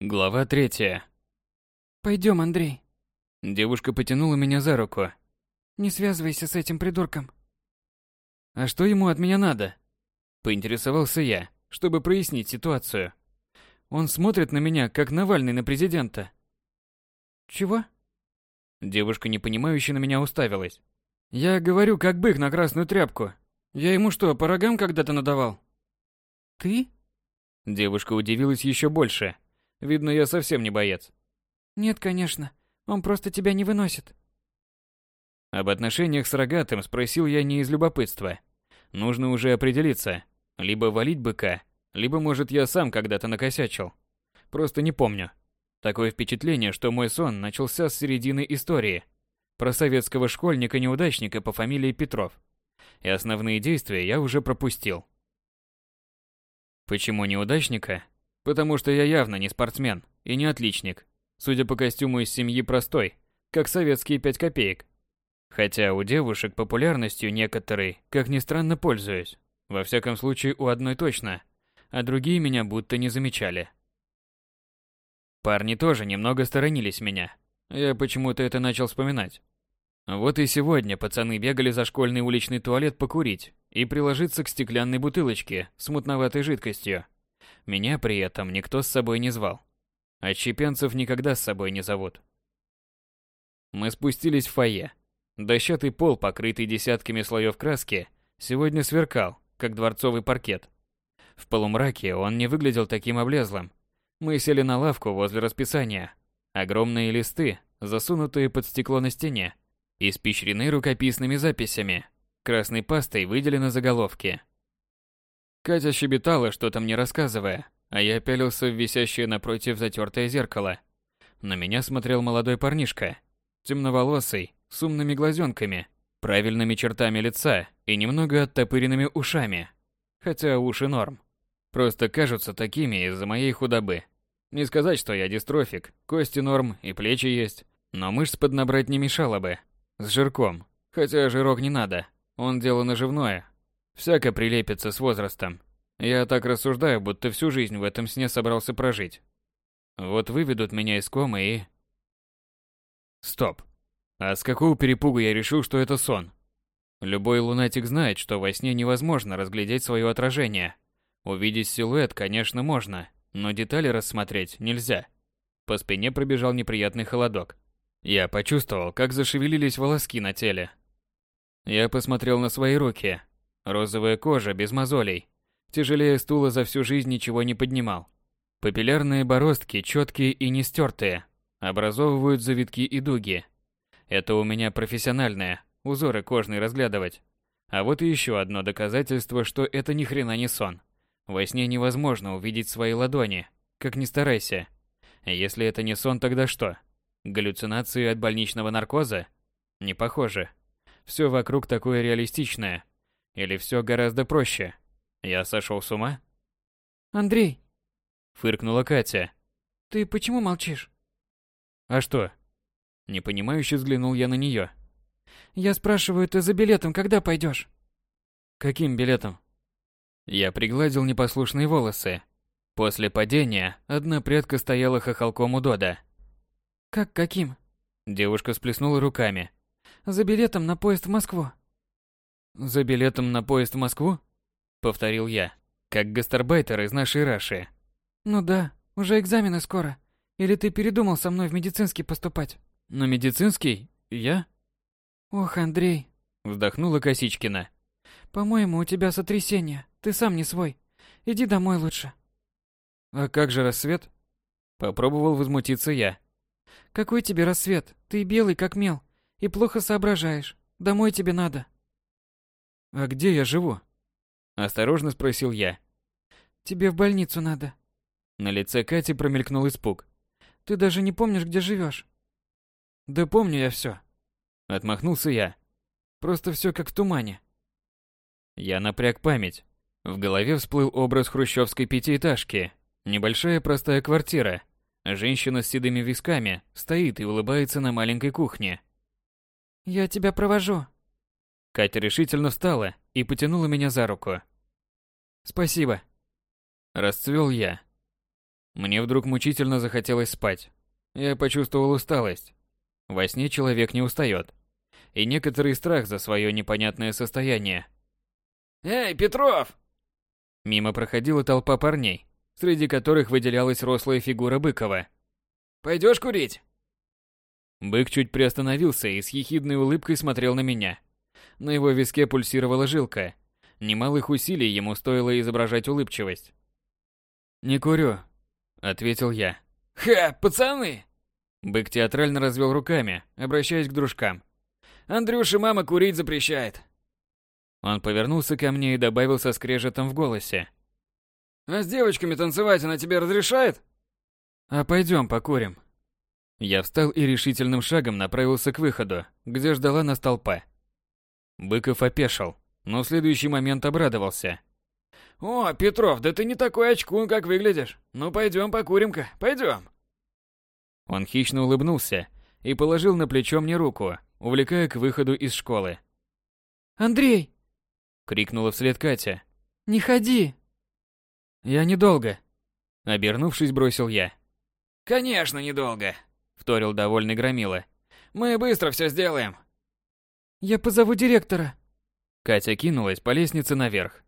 Глава третья. Пойдем, Андрей. Девушка потянула меня за руку. Не связывайся с этим придурком. А что ему от меня надо? Поинтересовался я, чтобы прояснить ситуацию. Он смотрит на меня, как Навальный на президента. Чего? Девушка непонимающе на меня уставилась. Я говорю, как бык на красную тряпку. Я ему что, по рогам когда-то надавал? Ты? Девушка удивилась еще больше. Видно, я совсем не боец. Нет, конечно. Он просто тебя не выносит. Об отношениях с рогатым спросил я не из любопытства. Нужно уже определиться. Либо валить быка, либо, может, я сам когда-то накосячил. Просто не помню. Такое впечатление, что мой сон начался с середины истории. Про советского школьника-неудачника по фамилии Петров. И основные действия я уже пропустил. Почему неудачника? Потому что я явно не спортсмен и не отличник. Судя по костюму из семьи простой, как советские пять копеек. Хотя у девушек популярностью некоторые, как ни странно, пользуюсь. Во всяком случае, у одной точно, а другие меня будто не замечали. Парни тоже немного сторонились меня. Я почему-то это начал вспоминать. Вот и сегодня пацаны бегали за школьный уличный туалет покурить и приложиться к стеклянной бутылочке с мутноватой жидкостью. Меня при этом никто с собой не звал. Отщепенцев никогда с собой не зовут. Мы спустились в фойе. Дощатый пол, покрытый десятками слоев краски, сегодня сверкал, как дворцовый паркет. В полумраке он не выглядел таким облезлым. Мы сели на лавку возле расписания. Огромные листы, засунутые под стекло на стене, испещрены рукописными записями. Красной пастой выделены заголовки. Катя щебетала, что-то мне рассказывая, а я пялился в висящее напротив затертое зеркало. На меня смотрел молодой парнишка, темноволосый, с умными глазенками, правильными чертами лица и немного оттопыренными ушами. Хотя уши норм. Просто кажутся такими из-за моей худобы. Не сказать, что я дистрофик, кости норм и плечи есть, но мышц поднабрать не мешало бы. С жирком. Хотя жирок не надо, он дело наживное. Всяко прилепится с возрастом. Я так рассуждаю, будто всю жизнь в этом сне собрался прожить. Вот выведут меня из комы и... Стоп. А с какого перепугу я решил, что это сон? Любой лунатик знает, что во сне невозможно разглядеть свое отражение. Увидеть силуэт, конечно, можно, но детали рассмотреть нельзя. По спине пробежал неприятный холодок. Я почувствовал, как зашевелились волоски на теле. Я посмотрел на свои руки. Розовая кожа без мозолей. Тяжелее стула за всю жизнь ничего не поднимал. Папиллярные бороздки, четкие и не стертые, образовывают завитки и дуги. Это у меня профессиональное, узоры кожные разглядывать. А вот и еще одно доказательство, что это ни хрена не сон. Во сне невозможно увидеть свои ладони, как ни старайся. Если это не сон, тогда что? Галлюцинации от больничного наркоза? Не похоже. Все вокруг такое реалистичное. Или все гораздо проще. Я сошел с ума? Андрей, Фыркнула Катя. ты почему молчишь? А что? Непонимающе взглянул я на нее. Я спрашиваю, ты за билетом когда пойдешь? Каким билетом? Я пригладил непослушные волосы. После падения одна прядка стояла хохолком у Дода. Как каким? Девушка сплеснула руками. За билетом на поезд в Москву. «За билетом на поезд в Москву?» Повторил я, как гастарбайтер из нашей Раши. Ну да, уже экзамены скоро. Или ты передумал со мной в медицинский поступать? «На медицинский? Я?» Ох, Андрей, Вздохнула Косичкина. по-моему, у тебя сотрясение. Ты сам не свой. Иди домой лучше. «А как же рассвет?» Попробовал возмутиться я. Какой тебе рассвет? Ты белый как мел и плохо соображаешь. Домой тебе надо. «А где я живу?» Осторожно спросил я. Тебе в больницу надо. На лице Кати промелькнул испуг. Ты даже не помнишь, где живешь. «Да помню я все. Отмахнулся я. Просто все как в тумане. Я напряг память. В голове всплыл образ хрущевской пятиэтажки. Небольшая простая квартира. Женщина с седыми висками стоит и улыбается на маленькой кухне. Я тебя провожу. Катя решительно встала и потянула меня за руку. «Спасибо». Расцвел я. Мне вдруг мучительно захотелось спать. Я почувствовал усталость. Во сне человек не устает. И некоторый страх за свое непонятное состояние. «Эй, Петров!» Мимо проходила толпа парней, среди которых выделялась рослая фигура Быкова. «Пойдешь курить?» Бык чуть приостановился и с ехидной улыбкой смотрел на меня. На его виске пульсировала жилка. Немалых усилий ему стоило изображать улыбчивость. «Не курю», — ответил я. «Ха, пацаны!» Бык театрально развел руками, обращаясь к дружкам. «Андрюша мама курить запрещает». Он повернулся ко мне и добавил со скрежетом в голосе. «А с девочками танцевать она тебе разрешает?» «А пойдем покурим». Я встал и решительным шагом направился к выходу, где ждала нас толпа. Быков опешил, но в следующий момент обрадовался. «О, Петров, да ты не такой очкун, как выглядишь. Ну пойдем покурим-ка, пойдем». Он хищно улыбнулся и положил на плечо мне руку, увлекая к выходу из школы. «Андрей!» — крикнула вслед Катя. «Не ходи!» «Я недолго!» — обернувшись, бросил я. «Конечно, недолго!» — вторил довольный Громила. «Мы быстро все сделаем!» «Я позову директора!» Катя кинулась по лестнице наверх.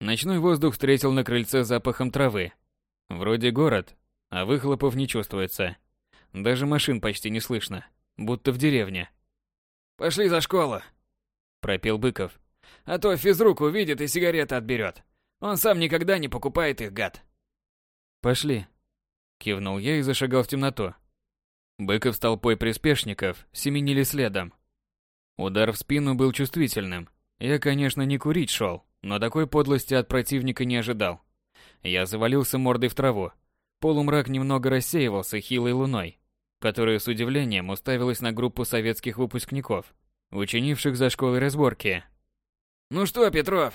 Ночной воздух встретил на крыльце запахом травы. Вроде город, а выхлопов не чувствуется. Даже машин почти не слышно, будто в деревне. «Пошли за школу!» – пропел Быков. «А то физрук увидит и сигареты отберет. Он сам никогда не покупает их, гад». «Пошли!» – кивнул я и зашагал в темноту. Быков с толпой приспешников семенили следом. Удар в спину был чувствительным. Я, конечно, не курить шел, но такой подлости от противника не ожидал. Я завалился мордой в траву. Полумрак немного рассеивался хилой луной, которая с удивлением уставилась на группу советских выпускников, учинивших за школой разборки. «Ну что, Петров?»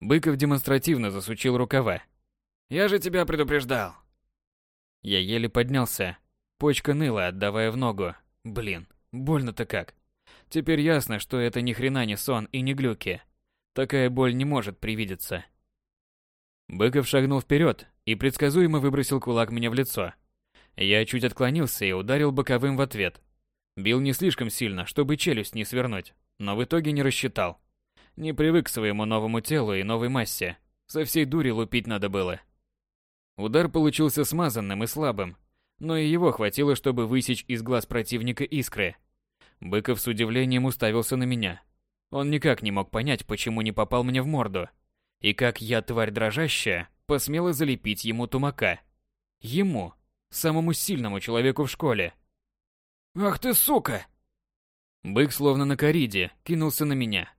Быков демонстративно засучил рукава. «Я же тебя предупреждал». Я еле поднялся. Почка ныла, отдавая в ногу. Блин, больно-то как. Теперь ясно, что это ни хрена не сон и не глюки. Такая боль не может привидеться. Быков шагнул вперед и предсказуемо выбросил кулак мне в лицо. Я чуть отклонился и ударил боковым в ответ. Бил не слишком сильно, чтобы челюсть не свернуть, но в итоге не рассчитал. Не привык к своему новому телу и новой массе. Со всей дури лупить надо было. Удар получился смазанным и слабым, но и его хватило, чтобы высечь из глаз противника искры. Быков с удивлением уставился на меня. Он никак не мог понять, почему не попал мне в морду. И как я, тварь дрожащая, посмела залепить ему тумака. Ему, самому сильному человеку в школе. «Ах ты сука!» Бык, словно на кориде, кинулся на меня.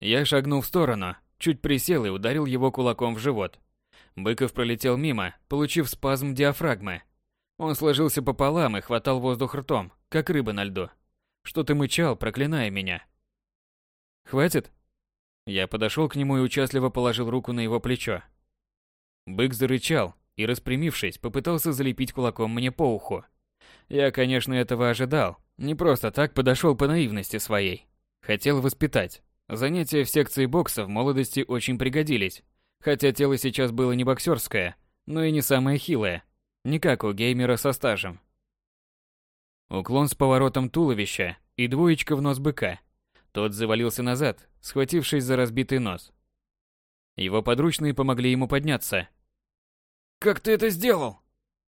Я шагнул в сторону, чуть присел и ударил его кулаком в живот. Быков пролетел мимо, получив спазм диафрагмы. Он сложился пополам и хватал воздух ртом, как рыба на льду. Что-то мычал, проклиная меня. «Хватит?» Я подошел к нему и участливо положил руку на его плечо. Бык зарычал и, распрямившись, попытался залепить кулаком мне по уху. Я, конечно, этого ожидал. Не просто так подошел по наивности своей. Хотел воспитать. Занятия в секции бокса в молодости очень пригодились. Хотя тело сейчас было не боксерское, но и не самое хилое. Не как у геймера со стажем. Уклон с поворотом туловища и двоечка в нос быка. Тот завалился назад, схватившись за разбитый нос. Его подручные помогли ему подняться. «Как ты это сделал?»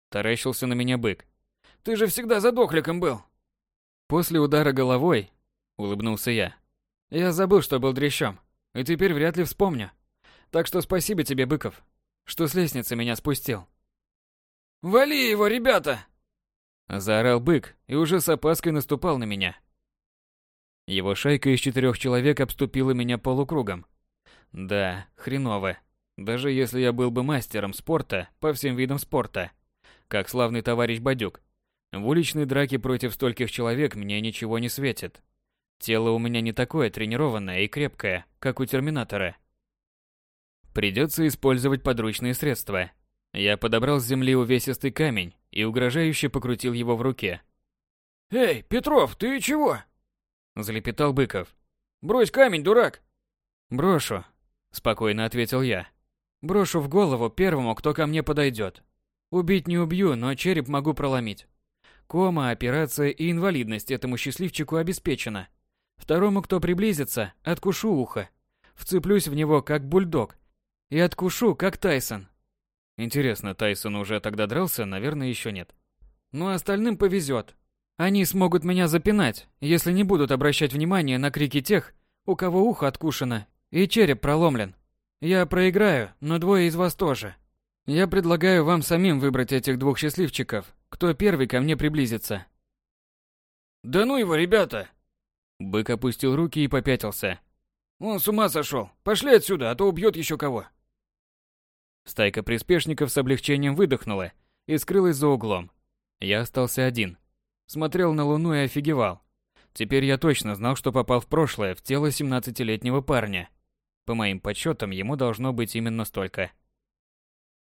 Таращился на меня бык. «Ты же всегда задохликом был!» После удара головой, улыбнулся я. Я забыл, что был дрящом, и теперь вряд ли вспомню. Так что спасибо тебе, Быков, что с лестницы меня спустил. «Вали его, ребята!» Заорал бык и уже с опаской наступал на меня. Его шайка из четырех человек обступила меня полукругом. Да, хреново. Даже если я был бы мастером спорта по всем видам спорта, как славный товарищ Бадюк, в уличной драке против стольких человек мне ничего не светит. Тело у меня не такое тренированное и крепкое, как у Терминатора. Придется использовать подручные средства. Я подобрал с земли увесистый камень и угрожающе покрутил его в руке. «Эй, Петров, ты чего?» Залепетал Быков. «Брось камень, дурак!» «Брошу», — спокойно ответил я. «Брошу в голову первому, кто ко мне подойдет. Убить не убью, но череп могу проломить. Кома, операция и инвалидность этому счастливчику обеспечена. Второму, кто приблизится, откушу ухо. Вцеплюсь в него, как бульдог. И откушу, как Тайсон. Интересно, Тайсон уже тогда дрался? Наверное, еще нет. Но ну, остальным повезет. Они смогут меня запинать, если не будут обращать внимание на крики тех, у кого ухо откушено и череп проломлен. Я проиграю, но двое из вас тоже. Я предлагаю вам самим выбрать этих двух счастливчиков, кто первый ко мне приблизится. Да ну его, ребята! Бык опустил руки и попятился. Он с ума сошел. Пошли отсюда, а то убьет еще кого. Стайка приспешников с облегчением выдохнула и скрылась за углом. Я остался один. Смотрел на луну и офигевал. Теперь я точно знал, что попал в прошлое, в тело 17-летнего парня. По моим подсчетам, ему должно быть именно столько.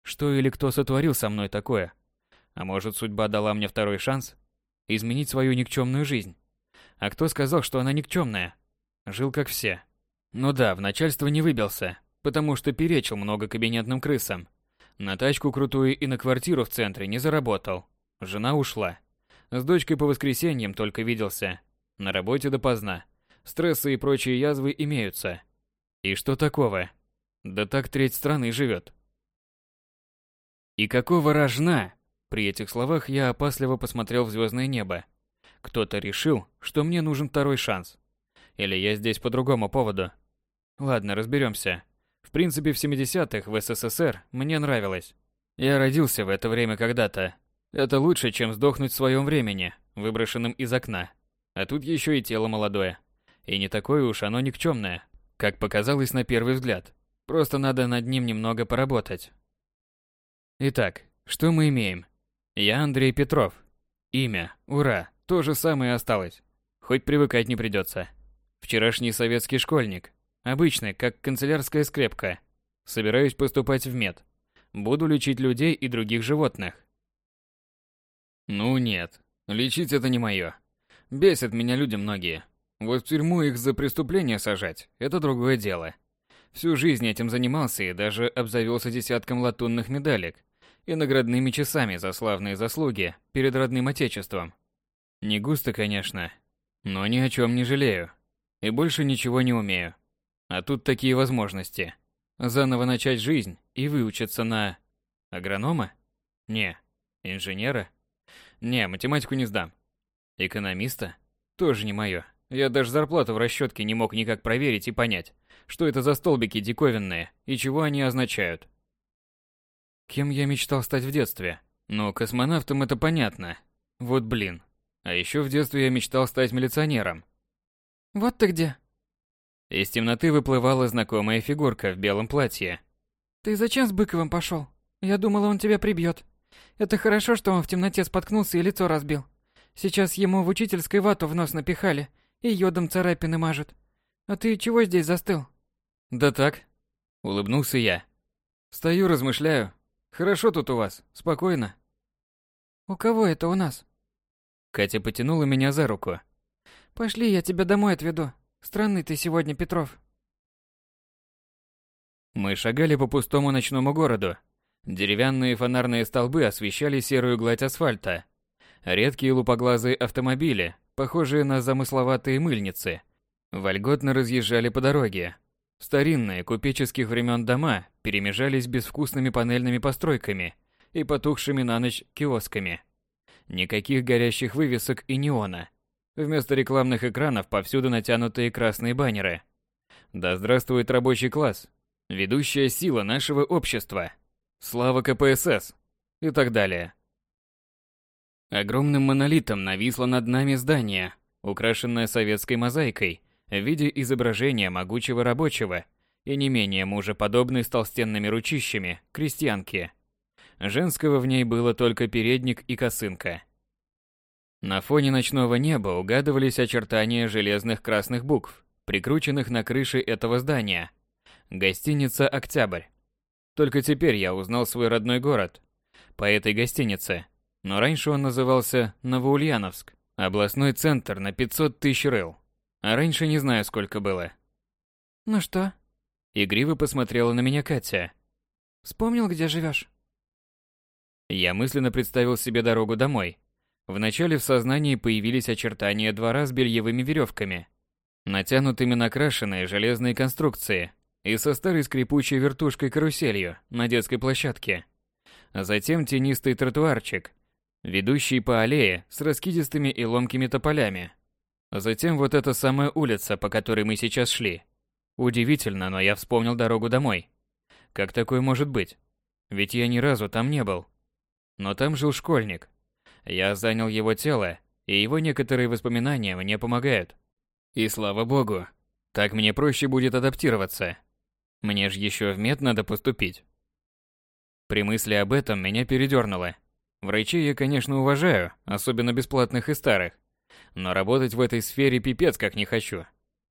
Что или кто сотворил со мной такое? А может, судьба дала мне второй шанс? Изменить свою никчемную жизнь? А кто сказал, что она никчемная? Жил как все. Ну да, в начальство не выбился, потому что перечил много кабинетным крысам. На тачку крутую и на квартиру в центре не заработал. Жена ушла. С дочкой по воскресеньям только виделся. На работе допоздна. Стрессы и прочие язвы имеются. И что такого? Да так треть страны живет. И какого рожна? При этих словах я опасливо посмотрел в звездное небо. Кто-то решил, что мне нужен второй шанс. Или я здесь по другому поводу. Ладно, разберемся. Принципе, в 70-х в СССР мне нравилось. Я родился в это время когда-то. Это лучше, чем сдохнуть в своем времени, выброшенным из окна. А тут еще и тело молодое. И не такое уж оно никчемное, как показалось на первый взгляд. Просто надо над ним немного поработать. Итак, что мы имеем? Я Андрей Петров. Имя, ура, то же самое осталось. Хоть привыкать не придется. Вчерашний советский школьник, Обычный, как канцелярская скрепка. Собираюсь поступать в мед. Буду лечить людей и других животных. Ну нет, лечить это не мое. Бесят меня люди многие. Вот в тюрьму их за преступление сажать – это другое дело. Всю жизнь этим занимался и даже обзавелся десятком латунных медалек и наградными часами за славные заслуги перед родным отечеством. Не густо, конечно, но ни о чем не жалею. И больше ничего не умею. А тут такие возможности. Заново начать жизнь и выучиться на... Агронома? Не. Инженера? Не, математику не сдам. Экономиста? Тоже не мое. Я даже зарплату в расчетке не мог никак проверить и понять, что это за столбики диковинные и чего они означают. Кем я мечтал стать в детстве? Ну, космонавтом это понятно. Вот блин. А еще в детстве я мечтал стать милиционером. Вот ты где. Из темноты выплывала знакомая фигурка в белом платье. «Ты зачем с Быковым пошел? Я думала, он тебя прибьет. Это хорошо, что он в темноте споткнулся и лицо разбил. Сейчас ему в учительской вату в нос напихали и йодом царапины мажут. А ты чего здесь застыл?» «Да так», — улыбнулся я. «Стою, размышляю. Хорошо тут у вас, спокойно». «У кого это у нас?» Катя потянула меня за руку. «Пошли, я тебя домой отведу. Странный ты сегодня, Петров. Мы шагали по пустому ночному городу. Деревянные фонарные столбы освещали серую гладь асфальта. Редкие лупоглазые автомобили, похожие на замысловатые мыльницы, вольготно разъезжали по дороге. Старинные купеческих времен дома перемежались безвкусными панельными постройками и потухшими на ночь киосками. Никаких горящих вывесок и неона. Вместо рекламных экранов повсюду натянутые красные баннеры. Да здравствует рабочий класс, ведущая сила нашего общества, слава КПСС и так далее. Огромным монолитом нависло над нами здание, украшенное советской мозаикой в виде изображения могучего рабочего и не менее мужеподобной с толстенными ручищами крестьянки. Женского в ней было только передник и косынка – на фоне ночного неба угадывались очертания железных красных букв, прикрученных на крыше этого здания. Гостиница «Октябрь». Только теперь я узнал свой родной город по этой гостинице, но раньше он назывался Новоульяновск, областной центр на 500 тысяч рыл. А раньше не знаю, сколько было. «Ну что?» Игриво посмотрела на меня Катя. «Вспомнил, где живешь? Я мысленно представил себе дорогу домой. Вначале в сознании появились очертания двора с бельевыми веревками, натянутыми на крашеные железные конструкции и со старой скрипучей вертушкой-каруселью на детской площадке. Затем тенистый тротуарчик, ведущий по аллее с раскидистыми и ломкими тополями. Затем вот эта самая улица, по которой мы сейчас шли. Удивительно, но я вспомнил дорогу домой. Как такое может быть? Ведь я ни разу там не был. Но там жил школьник. Я занял его тело, и его некоторые воспоминания мне помогают. И слава богу, так мне проще будет адаптироваться. Мне же еще в мед надо поступить. При мысли об этом меня передернуло. Врачей я, конечно, уважаю, особенно бесплатных и старых. Но работать в этой сфере пипец как не хочу.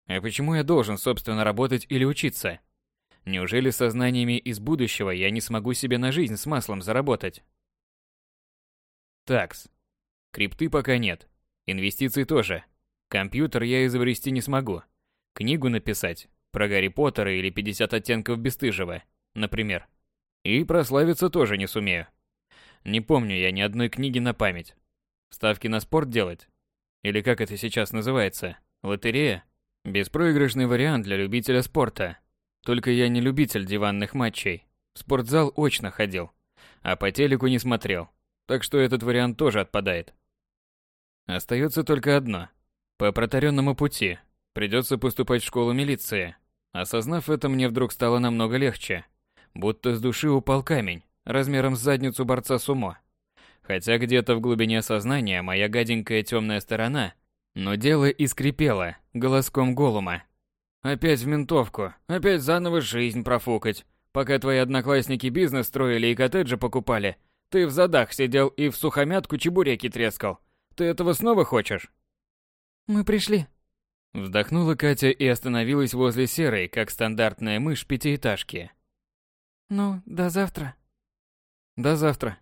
А почему я должен, собственно, работать или учиться? Неужели со знаниями из будущего я не смогу себе на жизнь с маслом заработать? Такс. Крипты пока нет. Инвестиций тоже. Компьютер я изобрести не смогу. Книгу написать. Про Гарри Поттера или 50 оттенков бесстыжего, например. И прославиться тоже не сумею. Не помню я ни одной книги на память. Ставки на спорт делать? Или как это сейчас называется? Лотерея? Беспроигрышный вариант для любителя спорта. Только я не любитель диванных матчей. В спортзал очно ходил, а по телеку не смотрел. Так что этот вариант тоже отпадает. Остается только одно. По протаренному пути. Придется поступать в школу милиции. Осознав это, мне вдруг стало намного легче. Будто с души упал камень, размером с задницу борца сумо. Хотя где-то в глубине сознания моя гаденькая темная сторона, но дело и скрипело голоском голума. Опять в ментовку, опять заново жизнь профукать. Пока твои одноклассники бизнес строили и коттеджи покупали, ты в задах сидел и в сухомятку чебуреки трескал. Ты этого снова хочешь? Мы пришли. Вздохнула Катя и остановилась возле серой, как стандартная мышь пятиэтажки. Ну, до завтра. До завтра.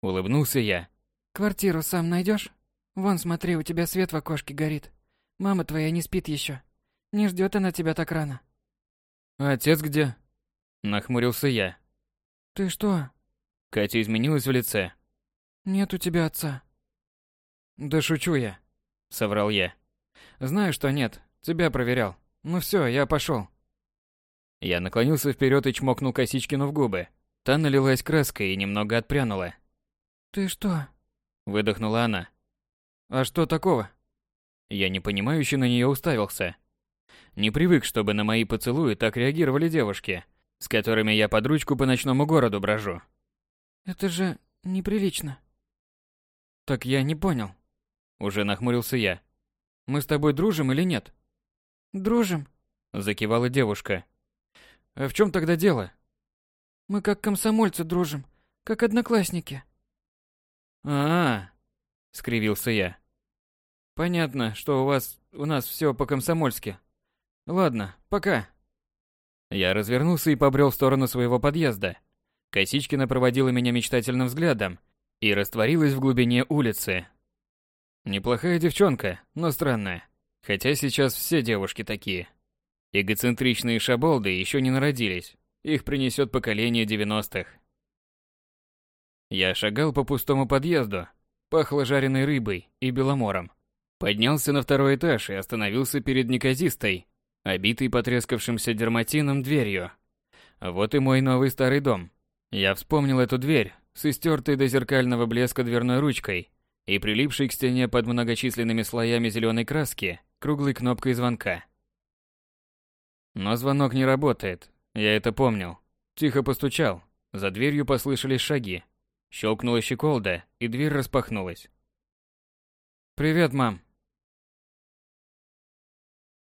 Улыбнулся я. Квартиру сам найдешь? Вон, смотри, у тебя свет в окошке горит. Мама твоя не спит еще. Не ждет она тебя так рано. А отец где? Нахмурился я. Ты что? Катя изменилась в лице. Нет у тебя отца. Да шучу я, соврал я. Знаю, что нет. Тебя проверял. Ну все, я пошел. Я наклонился вперед и чмокнул Косичкину в губы. Та налилась краской и немного отпрянула. Ты что? выдохнула она. А что такого? Я непонимающе на нее уставился. Не привык, чтобы на мои поцелуи так реагировали девушки, с которыми я под ручку по ночному городу брожу. Это же неприлично. Так я не понял. Уже нахмурился я. Мы с тобой дружим или нет? Дружим, закивала девушка. А в чем тогда дело? Мы как комсомольцы дружим, как одноклассники. А, -а, -а скривился я. Понятно, что у вас у нас все по-комсомольски. Ладно, пока. Я развернулся и побрел в сторону своего подъезда. Косичкина проводила меня мечтательным взглядом и растворилась в глубине улицы. Неплохая девчонка, но странная. Хотя сейчас все девушки такие. Эгоцентричные шаболды еще не народились. Их принесет поколение девяностых. Я шагал по пустому подъезду, пахло жареной рыбой и беломором. Поднялся на второй этаж и остановился перед неказистой, обитый потрескавшимся дерматином дверью. Вот и мой новый старый дом. Я вспомнил эту дверь с истертой до зеркального блеска дверной ручкой и прилипшей к стене под многочисленными слоями зеленой краски круглой кнопкой звонка. Но звонок не работает, я это помнил. Тихо постучал, за дверью послышались шаги. Щелкнула щеколда, и дверь распахнулась. «Привет, мам»,